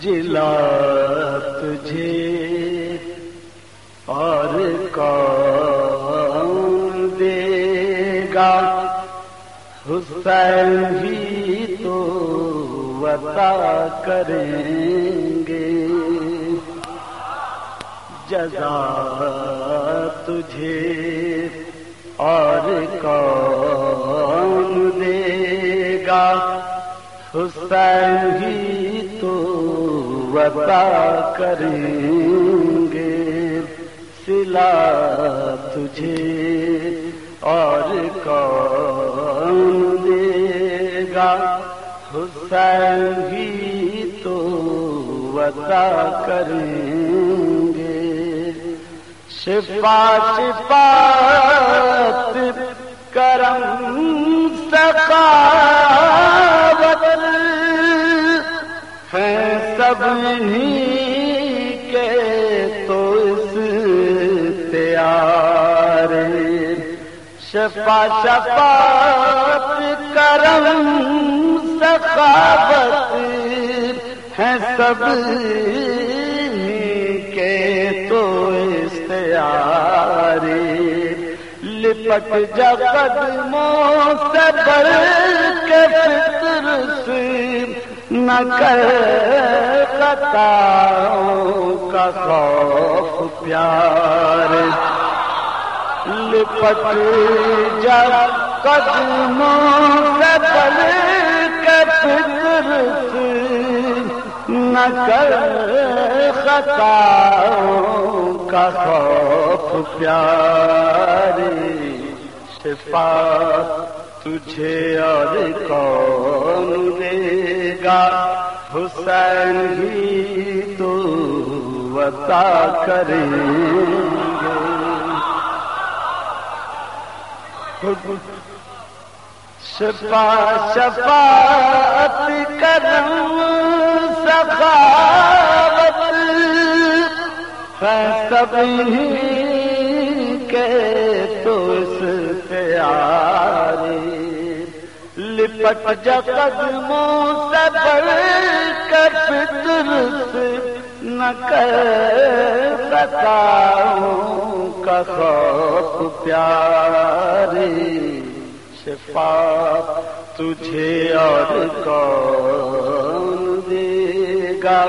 جلا تجھے اور کون دے گا؟ حسین بھی تو وطا کریں گے۔ جزا تجھے اور کون دے گا؟ حسین ہی تو وطا کریں گے۔ سلا تجھے اور کون دے گا؟ حسین ہی تو وطا کریں گے۔ شفا شفا کرم سکا سب ہی کے تو اس تیار شفا شفا کرم سخاوت ہے سب کے تو استعار لپٹ جگت مو سے بڑھ کے فطر سے نہ کر کا خوف پیار لپٹ جب قدموں سے بل کے فکر نہ کر خطاؤں کا خوف پیار شفا تجھے اور کون دے گا حسین ہی تو وطا کریں گے۔ شفا شفا کرم سخاوت ہے سبھی کے تو اس پیارے لپٹ جگد منہ سے بڑھ کر فطر سے نہ کر سکاؤں کا خوف پیارے شفا تجھے اور کون دے گا؟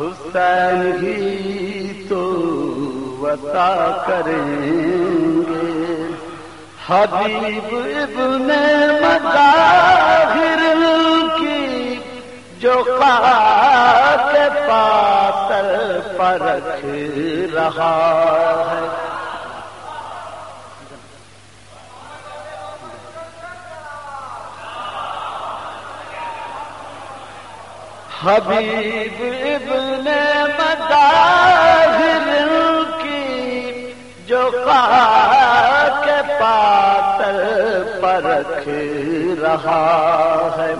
حسین ہی تو وطا کریں گے۔ حبیب ابن مظاہر کی جو کے پاتر پرکھ رہا ہے۔ حبیب ابن مظاہر کی جو کے پاتر پرکھ رہا ہے۔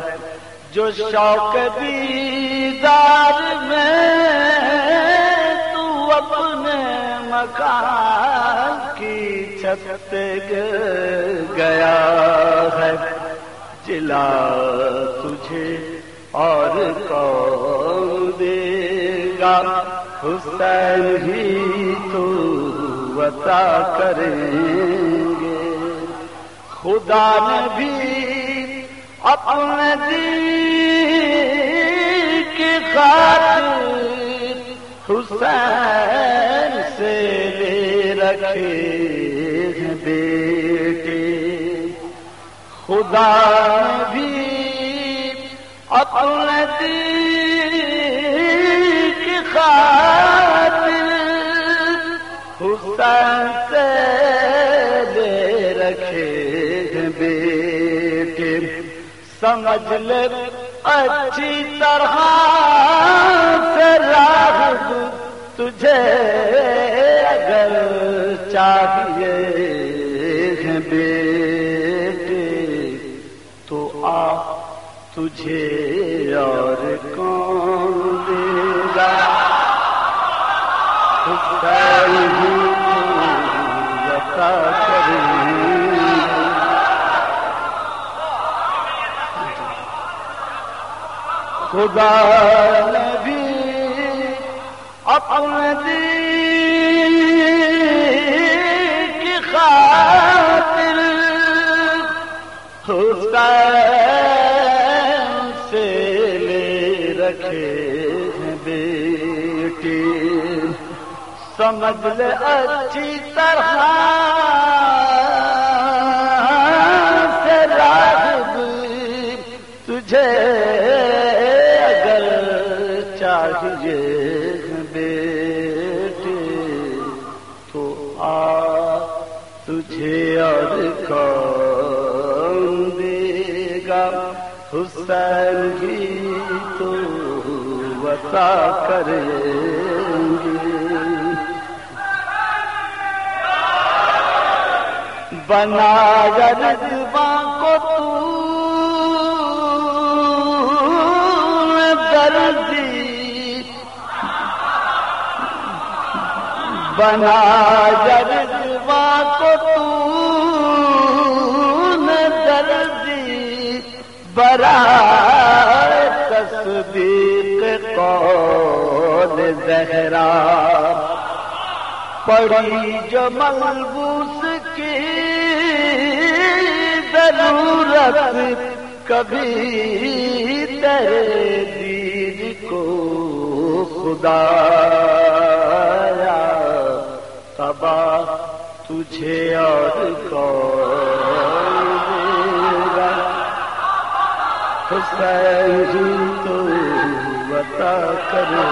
جو شوق دیدار میں تو اپنے مکان کی چھت گیا ہے۔ جلا تجھے اور کون دے گا؟ حسین ہی تو وطا کریں گے۔ خدا نے بھی اپنے دل کی خاطر حسین سے لے رکھے ہیں بیٹے۔ خدا نے بھی اپنے دل کی خاطر حسین سے سمجھ لے، اچھی طرح سے راہ تجھے اگر چاہیے ہیں بیٹے، تو آ تجھے اور کون دے گا؟ بتا کریں خدا نے بھی اپنے دین کی خاطر حسین سے لے رکھے ہیں بیٹی۔ سمجھ لے اچھی طرح سے راغب تجھے آ تجھے اور کون دے گا؟ حسین بھی تو بتا کریں گے۔ بنا بنا رضوا کو تو دردی برا تصدیق قول زہرا۔ پڑی جو ملبوس کی ضرورت، کبھی تیرے دید کو خدا۔ تباہ تجھے اور کون دے حسین جی تو بتا کریں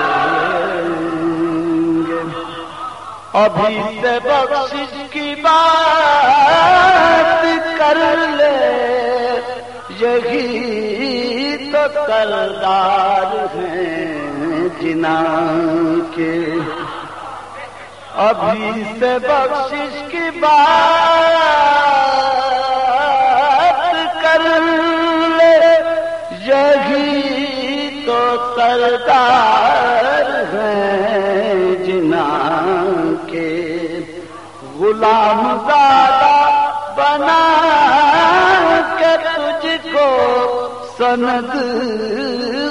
ابھی سے بخشش کی بات کر لے یہی تو کردار ہیں جنا کے ابھی سے بخشش کی بات کر لے۔ یہی تو سردار ہیں جنا کے۔ غلام زادہ بنا کے تجھ کو سند۔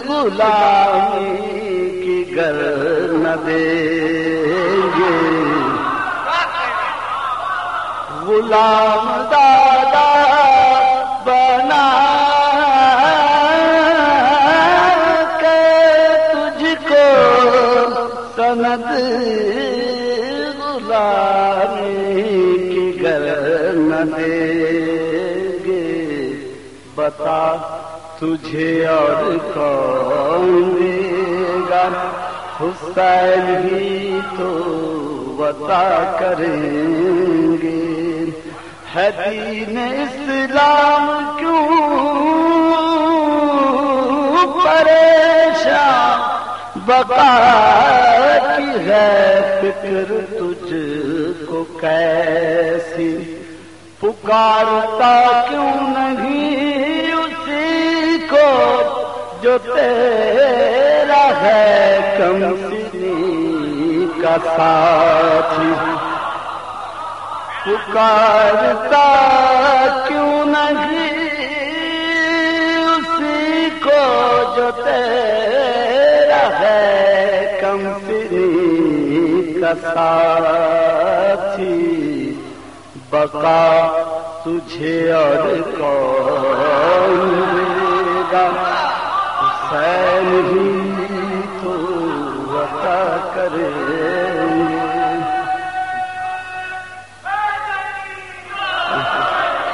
غلامی کی گر نہ دیں گے غلام دادا بنا کے تجھ کو سند غلامی کی گر نہ دیں گے بتا تجھے اور کون دے گا حسین ہی تو بتا کریں گے۔ ہے دین اسلام کیوں پریشان؟ بتا کی ہے فکر تجھ کو کیسی؟ پکارتا کیوں نہیں اسی کو جو تیرا ہے کم سنی کا ساتھی؟ پکارتا کیوں نہیں اسی کو جو تیرا ہے کم سنی کا ساتھی؟ بقا تجھے اور کون دے حسین ہی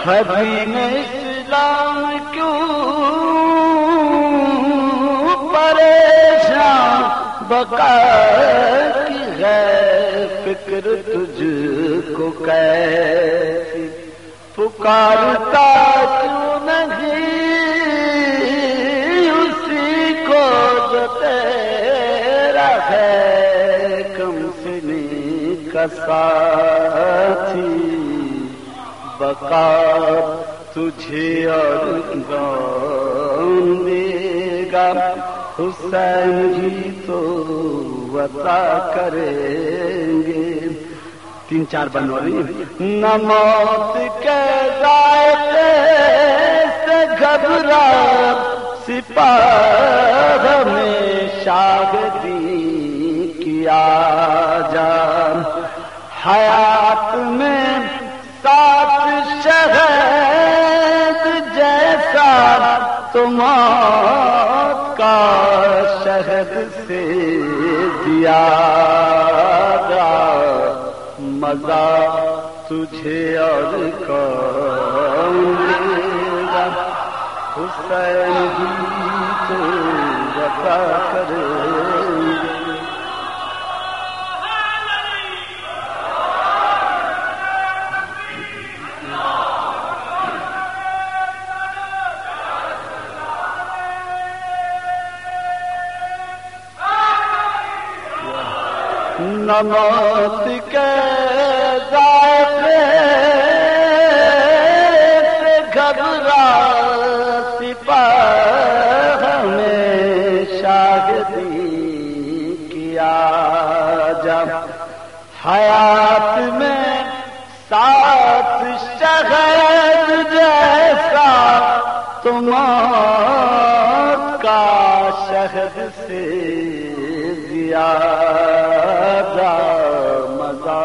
حبین اسلام کیوں پریشان؟ بقا کی ہے فکر تجھ کو کیسی؟ پکارتا کیوں نہیں؟ اسی کو جو تیرا ہے کم سنی کا ساتھی۔ بقا تجھے اور گون دے گا۔ حسین جی تو بتا کریں گے۔ تین چار بنوالی نہ موت کے ذائقے سے گھبرا۔ سپاہ میں شاہدی کیا جا حیات میں تم کا شہد سے دیا گا مزہ تجھے اور کون حسین تو بتا کر نموت کے گھبرا سپاہ ہمیں شاہدی کیا جب حیات میں سات شہد جیسا تم کا شہد سے زیادہ مزہ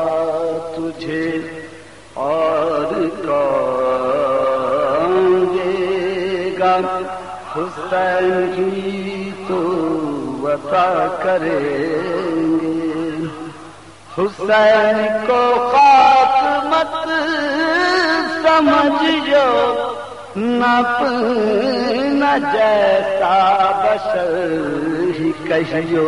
تجھے اور دے گا حسین کی تو وفا کریں گے حسین کو خاک مت سمجھو نپ نہ جیسا بشر ہی کہیو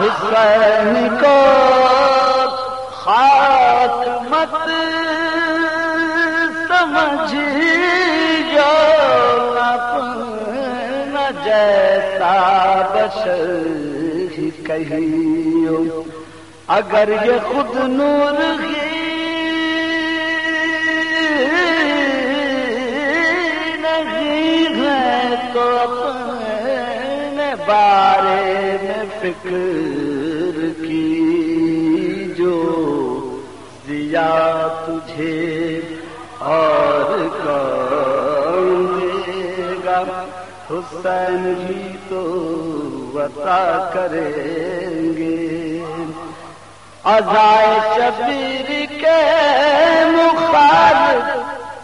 حسین کو خاک مت سمجھ جو نہ جیسا بشر ہی کہیو۔ اگر یہ خود نور ہی تو اپنے بارے میں فکر کی جو دیا تجھے اور کون دے گا۔ حسین بھی تو بتا کریں گے۔ ازائے شبیر کے مخالف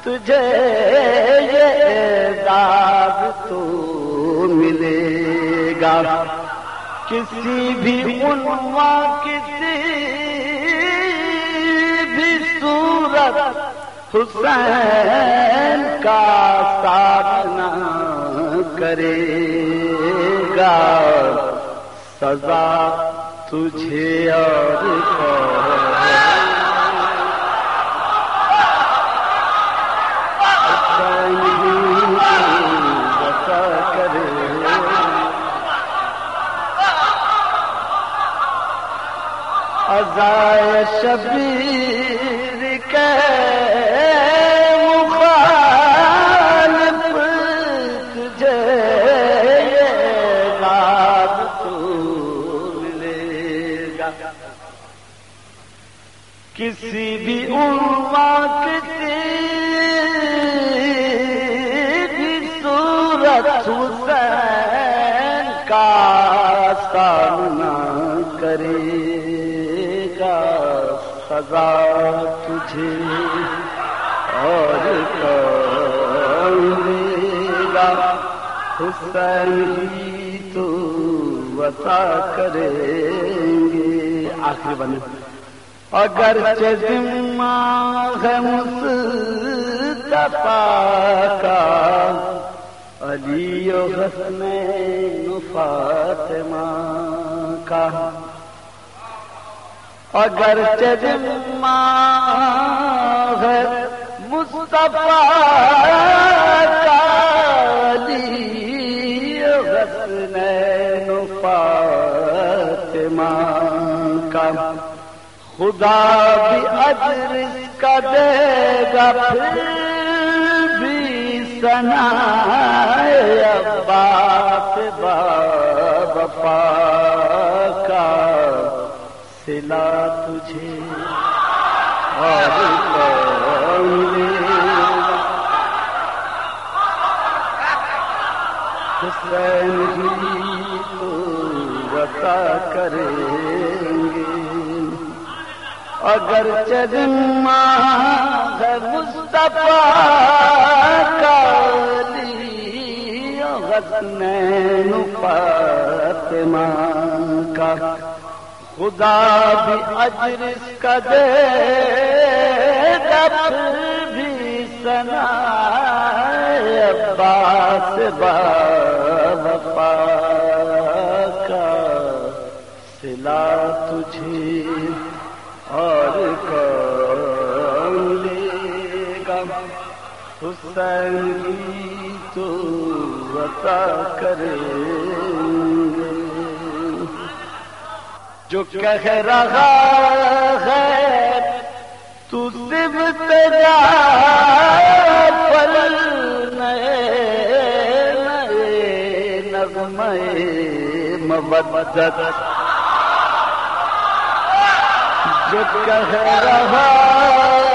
تجھے یہ داد تو ملے گا۔ کسی بھی عنوا کسی بھی صورت حسین کا سامنا کرے گا۔ سزا تجھے اور ازائے شبیر کے مخالف تجھے تو ملے گا۔ کسی بھی عنوا کسی بھی صورت حسین کا سامنا کرے۔ سزا تجھے اور دے گا حسین ہی تو بتا کریں گے۔ آخری بنے اگر ذمہ ہے مصطفیٰ کا علی و حسنین فاطمہ کا۔ اگر ذمہ ہے مصطفیٰ کا حسنین فاطمہ کا خدا بھی اجر کا دے گا پھر بھی سنا بات وفا کا سلا تجھے اور حسین ہی تو بتا کریں گے اگر چرما ہے مصطفیٰ کالی غزنین فاطمہ کا خدا بھی اجر اس کا دے دب بھی سنا عباس بابا کا سلا تجھے اور کون لے گا؟ حسین کی تو بتا کرے جو کہہ رہا ہے، تو صرف تیرا پل نئے نئے نغمے مبدت جو کہہ رہا